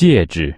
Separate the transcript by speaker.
Speaker 1: 戒指。